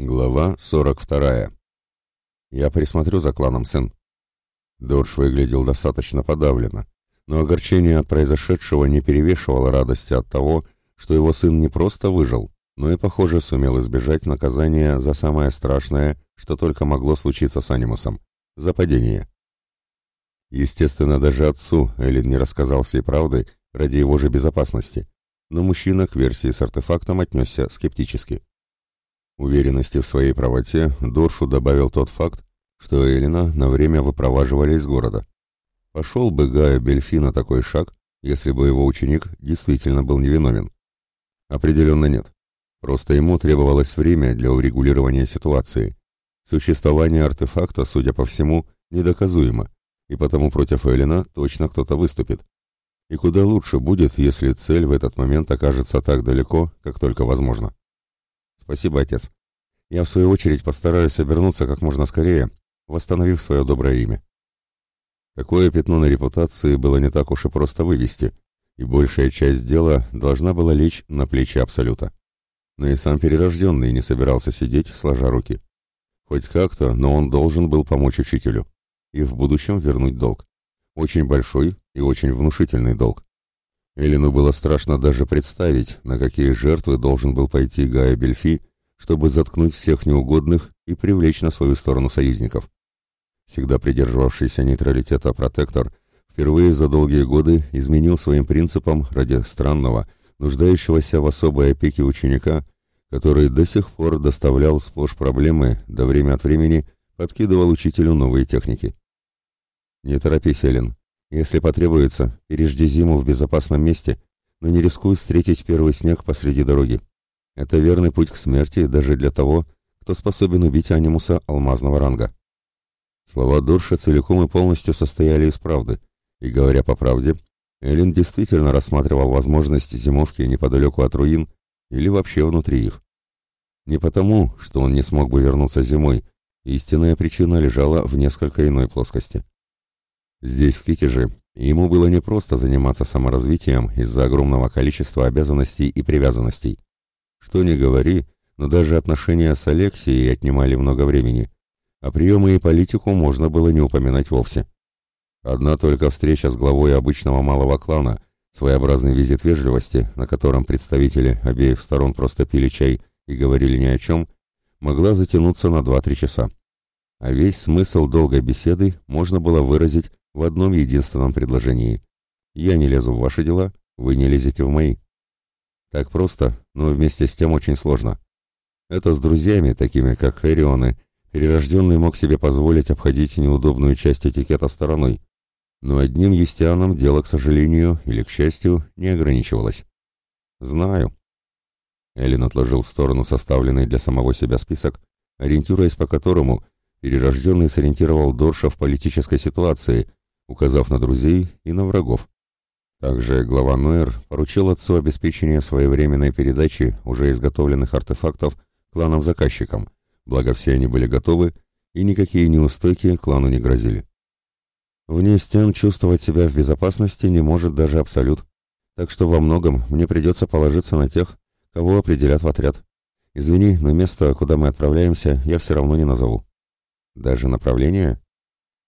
Глава 42. Я присмотрю за кланом, сын. Дорж выглядел достаточно подавленно, но огорчение от произошедшего не перевешивало радости от того, что его сын не просто выжил, но и, похоже, сумел избежать наказания за самое страшное, что только могло случиться с Анимусом — за падение. Естественно, даже отцу Эллен не рассказал всей правды ради его же безопасности, но мужчина к версии с артефактом отнесся скептически. Уверенности в своей правоте Доршу добавил тот факт, что Элина на время выпроваживали из города. Пошел бы Гая Бельфи на такой шаг, если бы его ученик действительно был невиновен? Определенно нет. Просто ему требовалось время для урегулирования ситуации. Существование артефакта, судя по всему, недоказуемо, и потому против Элина точно кто-то выступит. И куда лучше будет, если цель в этот момент окажется так далеко, как только возможно. Спасибо, отец. Я, в свою очередь, постараюсь обернуться как можно скорее, восстановив свое доброе имя. Такое пятно на репутации было не так уж и просто вывести, и большая часть дела должна была лечь на плечи Абсолюта. Но и сам перерожденный не собирался сидеть, сложа руки. Хоть как-то, но он должен был помочь учителю. И в будущем вернуть долг. Очень большой и очень внушительный долг. Элину было страшно даже представить, на какие жертвы должен был пойти Гая Бельфи, чтобы заткнуть всех неугодных и привлечь на свою сторону союзников. Всегда придерживавшийся нейтралитета протектор впервые за долгие годы изменил своим принципам ради странного, нуждающегося в особой опеке ученика, который до сих пор доставлял сплошь проблемы, да время от времени подкидывал учителю новые техники. «Не торопись, Эллен. Если потребуется, пережди зиму в безопасном месте, но не рискуй встретить первый снег посреди дороги. Это верный путь к смерти даже для того, кто способен убить анимуса алмазного ранга. Слова Дорша целиком и полностью состояли из правды, и, говоря по правде, Эллен действительно рассматривал возможность зимовки неподалеку от руин или вообще внутри их. Не потому, что он не смог бы вернуться зимой, истинная причина лежала в несколько иной плоскости. Здесь, в Китеже, ему было непросто заниматься саморазвитием из-за огромного количества обязанностей и привязанностей. Что ни говори, но даже отношения с Алексией отнимали много времени, а приемы и политику можно было не упоминать вовсе. Одна только встреча с главой обычного малого клана, своеобразный визит вежливости, на котором представители обеих сторон просто пили чай и говорили ни о чем, могла затянуться на 2-3 часа. А весь смысл долгой беседы можно было выразить в одном единственном предложении. «Я не лезу в ваши дела, вы не лезете в мои». Так просто, но вместе с тем очень сложно. Это с друзьями, такими как Хэрионы, перерожденный мог себе позволить обходить неудобную часть этикета стороной. Но одним юстианом дело, к сожалению, или к счастью, не ограничивалось. «Знаю». Эллен отложил в сторону составленный для самого себя список, ориентируясь по которому перерожденный сориентировал Дорша в политической ситуации, указав на друзей и на врагов. Также глава Нойер поручил отцу обеспечение своевременной передачи уже изготовленных артефактов кланам-заказчикам, благо все они были готовы, и никакие неустойки клану не грозили. Вне стен чувствовать себя в безопасности не может даже Абсолют, так что во многом мне придется положиться на тех, кого определят в отряд. Извини, но место, куда мы отправляемся, я все равно не назову. Даже направление?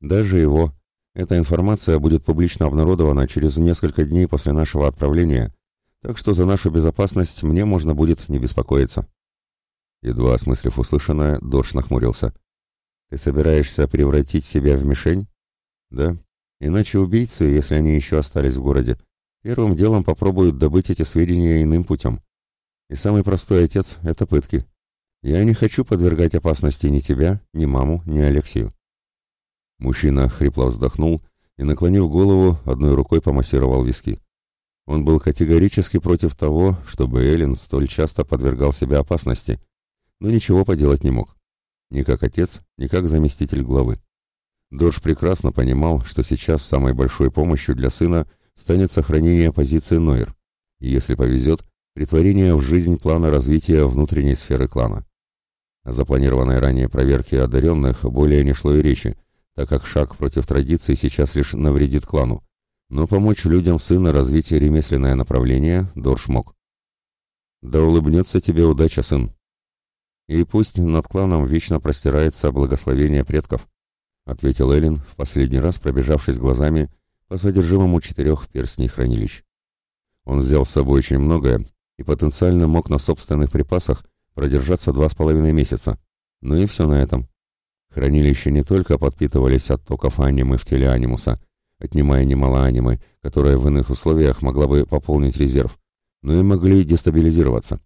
Даже его. Эта информация будет публично обнародована через несколько дней после нашего отправления, так что за нашу безопасность мне можно будет не беспокоиться. Едва осмыслив услышанное, Дорж нахмурился. «Ты собираешься превратить себя в мишень?» «Да. Иначе убийцы, если они еще остались в городе, первым делом попробуют добыть эти сведения иным путем. И самый простой отец — это пытки. Я не хочу подвергать опасности ни тебя, ни маму, ни Алексею». Мужчина хрипло вздохнул и, наклонив голову, одной рукой помассировал виски. Он был категорически против того, чтобы Эллен столь часто подвергал себя опасности, но ничего поделать не мог. Ни как отец, ни как заместитель главы. Дож прекрасно понимал, что сейчас самой большой помощью для сына станет сохранение позиции Нойер, и, если повезет, притворение в жизнь плана развития внутренней сферы клана. О запланированной ранее проверке одаренных более не шло и речи, так как шаг против традиции сейчас лишь навредит клану. Но помочь людям сына развить ремесленное направление Дорш мог. «Да улыбнется тебе удача, сын!» и пусть над кланом вечно простирается благословение предков, ответил Эллен, в последний раз пробежавшись глазами по содержимому четырех перстней хранилищ. Он взял с собой очень многое и потенциально мог на собственных припасах продержаться два с половиной месяца. Ну и все на этом. Хранилища не только подпитывались от анимы в теле анимуса, отнимая немало анимы, которая в иных условиях могла бы пополнить резерв, но и могли дестабилизироваться.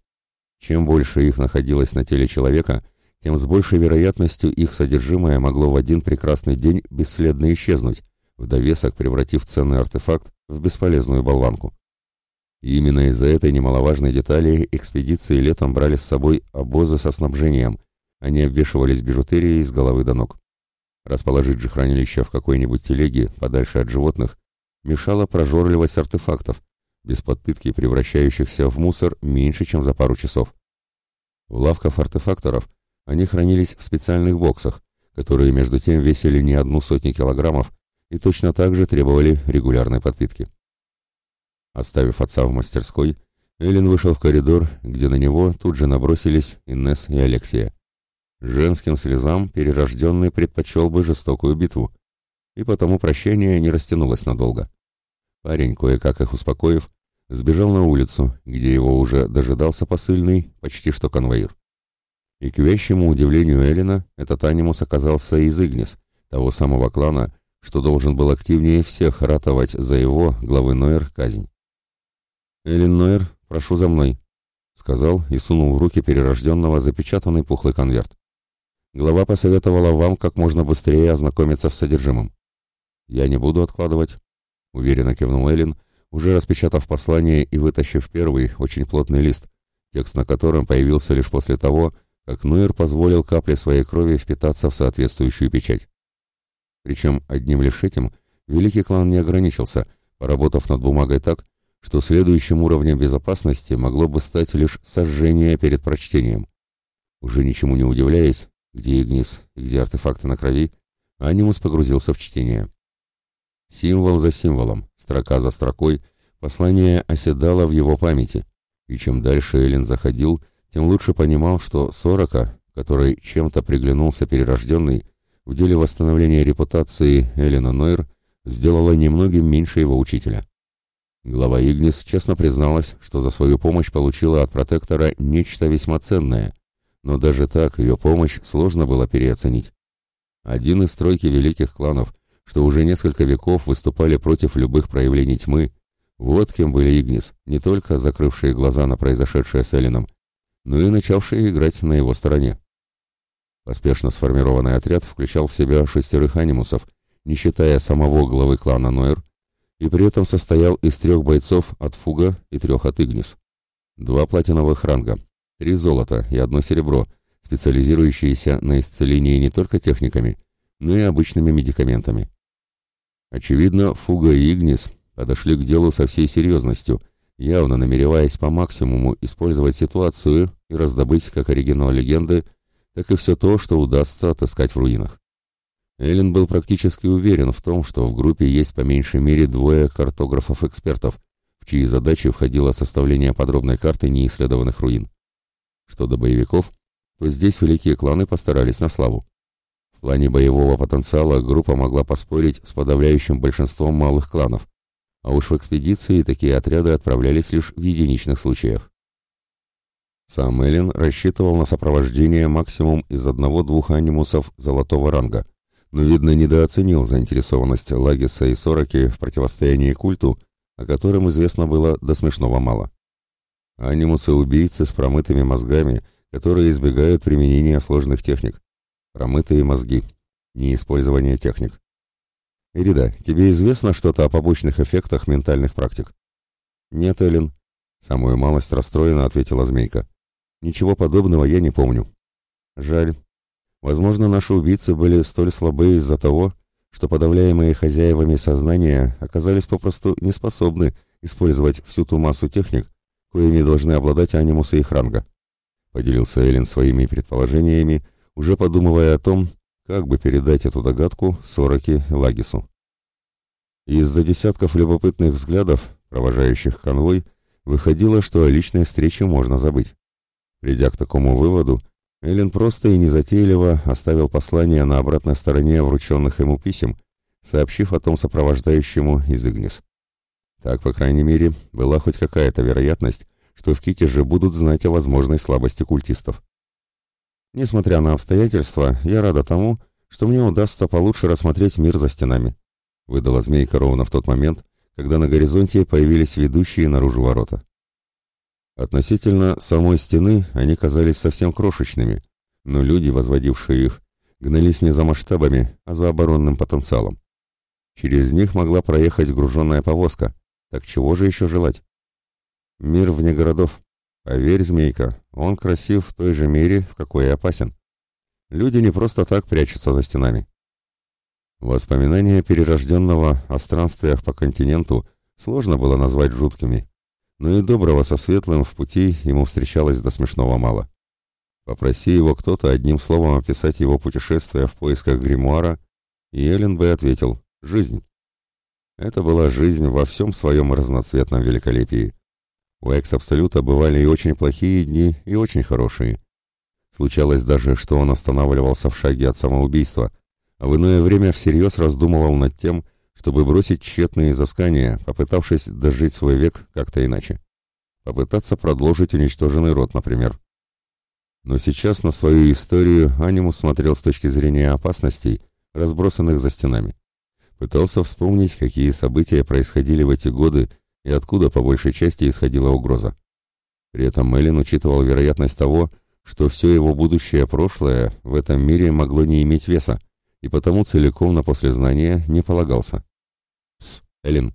Чем больше их находилось на теле человека, тем с большей вероятностью их содержимое могло в один прекрасный день бесследно исчезнуть, в довесок превратив ценный артефакт в бесполезную болванку. И именно из-за этой немаловажной детали экспедиции летом брали с собой обозы со снабжением, они обвешивались бижутерией с головы до ног. Расположить же хранилище в какой-нибудь телеге, подальше от животных, мешала прожорливость артефактов, без подпитки превращающихся в мусор меньше, чем за пару часов. В лавках артефакторов они хранились в специальных боксах, которые между тем весили не одну сотню килограммов и точно так же требовали регулярной подпитки. Оставив отца в мастерской, Эллен вышел в коридор, где на него тут же набросились Иннес и Алексия. Женским слезам перерожденный предпочел бы жестокую битву, и потому прощение не растянулось надолго. Парень, кое-как их успокоив, сбежал на улицу, где его уже дожидался посыльный, почти что конвоир. И к вещему удивлению Эллина, этот анимус оказался из Игнис, того самого клана, что должен был активнее всех ратовать за его, главы Нойер, казнь. «Эллин Нойер, прошу за мной», — сказал и сунул в руки перерожденного запечатанный пухлый конверт. Глава посоветовала вам как можно быстрее ознакомиться с содержимым. Я не буду откладывать, уверенно кивнул Эллен, уже распечатав послание и вытащив первый, очень плотный лист, текст на котором появился лишь после того, как Нуэр позволил капле своей крови впитаться в соответствующую печать. Причем одним лишь этим великий клан не ограничился, поработав над бумагой так, что следующим уровнем безопасности могло бы стать лишь сожжение перед прочтением. Уже ничему не удивляясь, где Игнис и где артефакты на крови, Анимус погрузился в чтение. Символ за символом, строка за строкой, послание оседало в его памяти, и чем дальше Эллен заходил, тем лучше понимал, что Сорока, который чем-то приглянулся перерожденный, в деле восстановления репутации Эллена Нойр сделала немногим меньше его учителя. Глава Игнис честно призналась, что за свою помощь получила от протектора нечто весьма ценное — но даже так ее помощь сложно было переоценить. Один из тройки великих кланов, что уже несколько веков выступали против любых проявлений тьмы, вот кем были Игнис, не только закрывшие глаза на произошедшее с Эллином, но и начавшие играть на его стороне. Поспешно сформированный отряд включал в себя шестерых анимусов, не считая самого главы клана Нойер, и при этом состоял из трех бойцов от Фуга и трех от Игнис. Два платиновых ранга, Три золота и одно серебро, специализирующиеся на исцелении не только техниками, но и обычными медикаментами. Очевидно, Фуга и Игнис подошли к делу со всей серьезностью, явно намереваясь по максимуму использовать ситуацию и раздобыть как оригинал легенды, так и все то, что удастся отыскать в руинах. Эллен был практически уверен в том, что в группе есть по меньшей мере двое картографов-экспертов, в чьи задачи входило составление подробной карты неисследованных руин. Что до боевиков, то здесь великие кланы постарались на славу. В плане боевого потенциала группа могла поспорить с подавляющим большинством малых кланов, а уж в экспедиции такие отряды отправлялись лишь в единичных случаях. Сам Эллен рассчитывал на сопровождение максимум из одного-двух анимусов золотого ранга, но, видно, недооценил заинтересованность Лагиса и Сороки в противостоянии культу, о котором известно было до смешного мало. Анимусы-убийцы с промытыми мозгами, которые избегают применения сложных техник. Промытые мозги. Неиспользование техник. Ирида, тебе известно что-то о побочных эффектах ментальных практик? Нет, Эллен. Самую малость расстроена, ответила Змейка. Ничего подобного я не помню. Жаль. Возможно, наши убийцы были столь слабы из-за того, что подавляемые хозяевами сознания оказались попросту неспособны использовать всю ту массу техник, коими должны обладать анимусы их ранга. Поделился Эллен своими предположениями, уже подумывая о том, как бы передать эту догадку Сороке Лагису. Из-за десятков любопытных взглядов, провожающих конвой, выходило, что о личной встрече можно забыть. Придя к такому выводу, Эллен просто и незатейливо оставил послание на обратной стороне врученных ему писем, сообщив о том сопровождающему из Игнис. Так, по крайней мере, была хоть какая-то вероятность, что в Китеже будут знать о возможной слабости культистов. Несмотря на обстоятельства, я рада тому, что мне удастся получше рассмотреть мир за стенами, выдала змейка ровно в тот момент, когда на горизонте появились ведущие наружу ворота. Относительно самой стены они казались совсем крошечными, но люди, возводившие их, гнались не за масштабами, а за оборонным потенциалом. Через них могла проехать груженная повозка, так чего же еще желать? Мир вне городов. Поверь, змейка, он красив в той же мере, в какой и опасен. Люди не просто так прячутся за стенами. Воспоминания перерожденного о странствиях по континенту сложно было назвать жуткими но и доброго со светлым в пути ему встречалось до смешного мало. Попроси его кто-то одним словом описать его путешествие в поисках гримуара, и Эллен бы ответил «Жизнь». Это была жизнь во всем своем разноцветном великолепии. У Экс-Абсолюта бывали и очень плохие дни, и очень хорошие. Случалось даже, что он останавливался в шаге от самоубийства, а в иное время всерьез раздумывал над тем, чтобы бросить тщетные изыскания, попытавшись дожить свой век как-то иначе. Попытаться продолжить уничтоженный род, например. Но сейчас на свою историю Анимус смотрел с точки зрения опасностей, разбросанных за стенами. Пытался вспомнить, какие события происходили в эти годы и откуда по большей части исходила угроза. При этом Мэлен учитывал вероятность того, что все его будущее прошлое в этом мире могло не иметь веса, и потому целиком на послезнание не полагался. С. Эллен.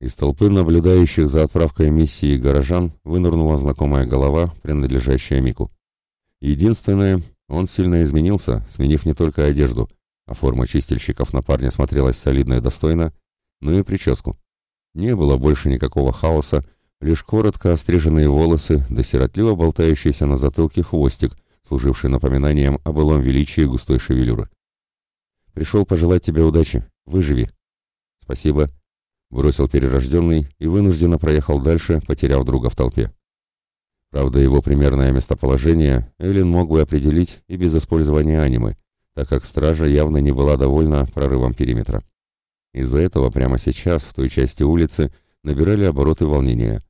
Из толпы наблюдающих за отправкой миссии горожан вынырнула знакомая голова, принадлежащая Мику. Единственное, он сильно изменился, сменив не только одежду, а форма чистильщиков на парня смотрелась солидно и достойно, но и прическу. Не было больше никакого хаоса, лишь коротко остриженные волосы да сиротливо болтающийся на затылке хвостик, служивший напоминанием о былом величии густой шевелюры. Пришел пожелать тебе удачи. Выживи. Спасибо. Бросил перерожденный и вынужденно проехал дальше, потеряв друга в толпе. Правда, его примерное местоположение Эллен мог бы определить и без использования анимы, так как стража явно не была довольна прорывом периметра. Из-за этого прямо сейчас в той части улицы набирали обороты волнения.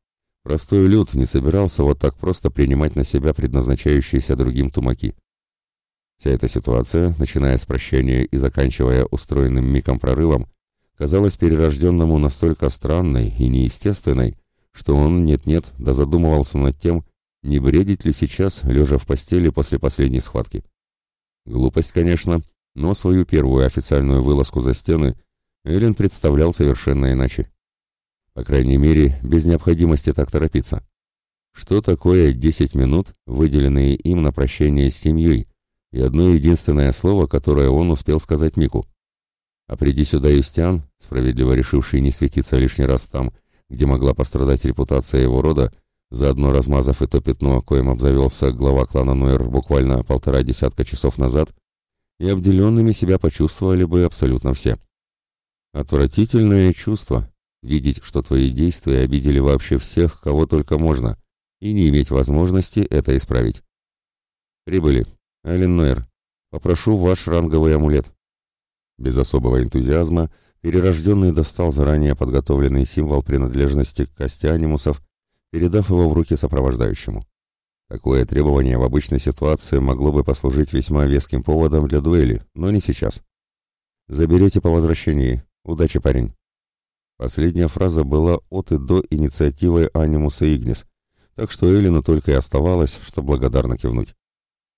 Простой люд не собирался вот так просто принимать на себя предназначающиеся другим тумаки. Вся эта ситуация, начиная с прощения и заканчивая устроенным миком прорывом, казалась перерожденному настолько странной и неестественной, что он нет-нет да задумывался над тем, не бредить ли сейчас, лежа в постели после последней схватки. Глупость, конечно, но свою первую официальную вылазку за стены Эллен представлял совершенно иначе. По крайней мере, без необходимости так торопиться. Что такое 10 минут, выделенные им на прощение с семьей, и одно единственное слово, которое он успел сказать Мику. А приди сюда Юстиан, справедливо решивший не светиться лишний раз там, где могла пострадать репутация его рода, заодно размазав и то пятно, коим обзавелся глава клана Нойер буквально полтора десятка часов назад, и обделенными себя почувствовали бы абсолютно все. Отвратительное чувство — видеть, что твои действия обидели вообще всех, кого только можно, и не иметь возможности это исправить. Прибыли. Алинойр, попрошу ваш ранговый амулет». Без особого энтузиазма перерожденный достал заранее подготовленный символ принадлежности к касте анимусов, передав его в руки сопровождающему. Такое требование в обычной ситуации могло бы послужить весьма веским поводом для дуэли, но не сейчас. «Заберете по возвращении. Удачи, парень». Последняя фраза была от и до инициативы Анимуса Игнис, так что Эллину только и оставалось, что благодарно кивнуть.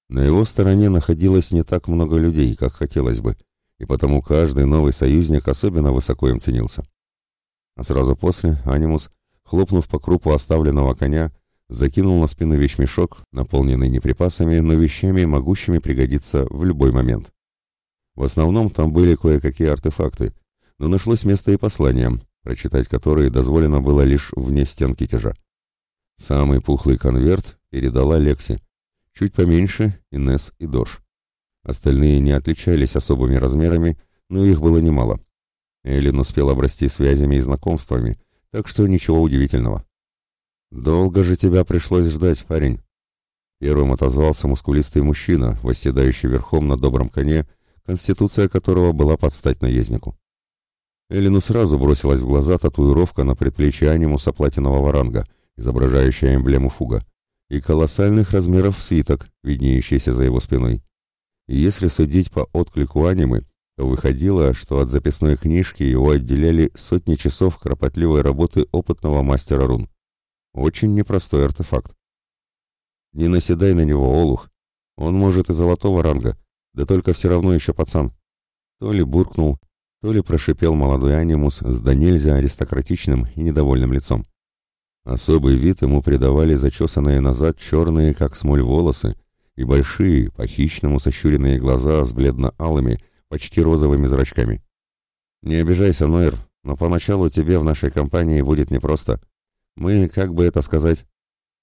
На его стороне находилось не так много людей, как хотелось бы, и потому каждый новый союзник особенно высоко им ценился. А сразу после Анимус, хлопнув по крупу оставленного коня, закинул на спину вещмешок, наполненный не припасами, но вещами, могущими пригодиться в любой момент. В основном там были кое-какие артефакты, но нашлось место и посланиям, прочитать которые дозволено было лишь вне стенки тяжа. Самый пухлый конверт передала Лекси, Чуть поменьше – Инес и Дорж. Остальные не отличались особыми размерами, но их было немало. Эллен успел обрасти связями и знакомствами, так что ничего удивительного. «Долго же тебя пришлось ждать, парень». Первым отозвался мускулистый мужчина, восседающий верхом на добром коне, конституция которого была под стать наезднику. Эллину сразу бросилась в глаза татуировка на предплечье анимуса платинового ранга, изображающая эмблему фуга, и колоссальных размеров свиток, виднеющийся за его спиной. И если судить по отклику анимы, выходило, что от записной книжки его отделяли сотни часов кропотливой работы опытного мастера рун. Очень непростой артефакт. Не наседай на него, Олух. Он может и золотого ранга, да только все равно еще пацан. То ли буркнул, то ли прошипел молодой анимус с да нельзя аристократичным и недовольным лицом. Особый вид ему придавали зачесанные назад черные, как смоль, волосы и большие, по-хищному сощуренные глаза с бледно-алыми, почти розовыми зрачками. «Не обижайся, Нойер, но поначалу тебе в нашей компании будет непросто. Мы, как бы это сказать,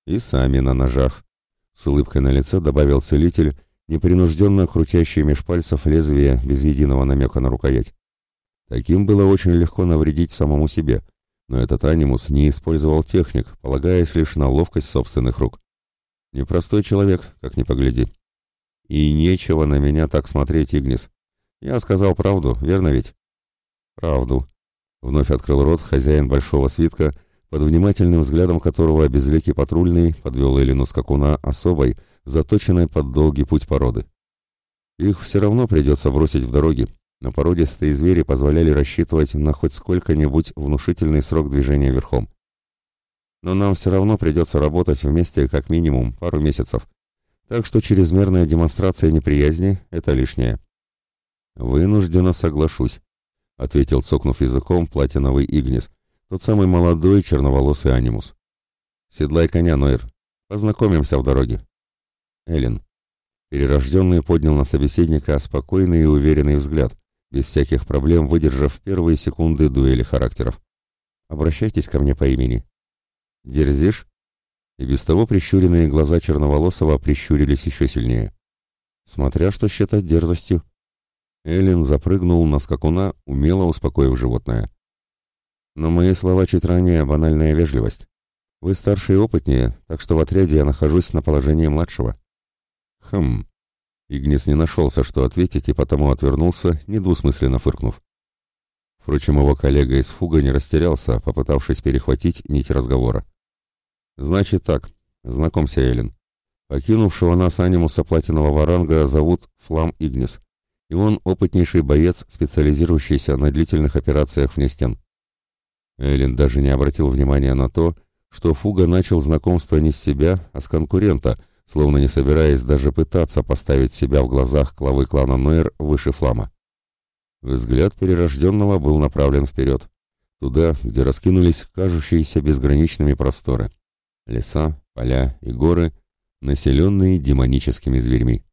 и сами на ножах», — с улыбкой на лице добавил целитель, непринужденно крутящий меж пальцев лезвие без единого намека на рукоять. Таким было очень легко навредить самому себе, но этот анимус не использовал техник, полагаясь лишь на ловкость собственных рук. Непростой человек, как ни погляди. И нечего на меня так смотреть, Игнис. Я сказал правду, верно ведь? Правду. Вновь открыл рот хозяин большого свитка, под внимательным взглядом которого безликий патрульный подвел Элину скакуна особой, заточенной под долгий путь породы. Их все равно придется бросить в дороге, но породистые звери позволяли рассчитывать на хоть сколько-нибудь внушительный срок движения верхом. Но нам все равно придется работать вместе как минимум пару месяцев, так что чрезмерная демонстрация неприязни – это лишнее. «Вынужденно соглашусь», — ответил, цокнув языком, платиновый Игнис, тот самый молодой черноволосый анимус. «Седлай коня, Нойр. Познакомимся в дороге». Эллен. Перерожденный поднял на собеседника спокойный и уверенный взгляд, без всяких проблем выдержав первые секунды дуэли характеров. «Обращайтесь ко мне по имени». «Дерзишь?» И без того прищуренные глаза Черноволосого прищурились еще сильнее. Смотря что считать дерзостью. Эллен запрыгнул на скакуна, умело успокоив животное. Но мои слова чуть ранее банальная вежливость. Вы старше и опытнее, так что в отряде я нахожусь на положении младшего. Хм, Игнис не нашелся, что ответить, и потому отвернулся, недвусмысленно фыркнув. Впрочем, его коллега из Фуга не растерялся, попытавшись перехватить нить разговора. «Значит так, знакомься, Эллен. Покинувшего нас анимуса платинового ранга зовут Флам Игнис, и он опытнейший боец, специализирующийся на длительных операциях вне стен». Эллен даже не обратил внимания на то, что Фуга начал знакомство не с себя, а с конкурента – словно не собираясь даже пытаться поставить себя в глазах главы клана Нойер выше Флама. Взгляд перерожденного был направлен вперед, туда, где раскинулись кажущиеся безграничными просторы. Леса, поля и горы, населенные демоническими зверьми.